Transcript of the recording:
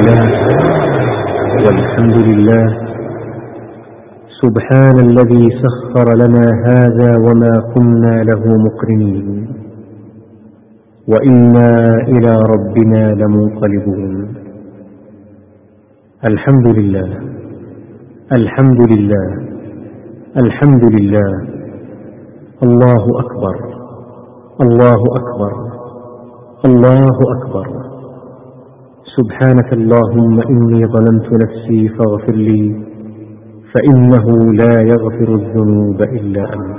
لله والحمد لله. سبحان الذي سخر لنا هذا وما كنا له مقرنين. وإنا إلى ربنا لمنقلبون. الحمد لله. الحمد لله. الحمد لله. الله أكبر. الله أكبر. الله أكبر. سبحانك اللهم إني ظلمت نفسي فاغفر لي فإنه لا يغفر الذنوب إلا أنت.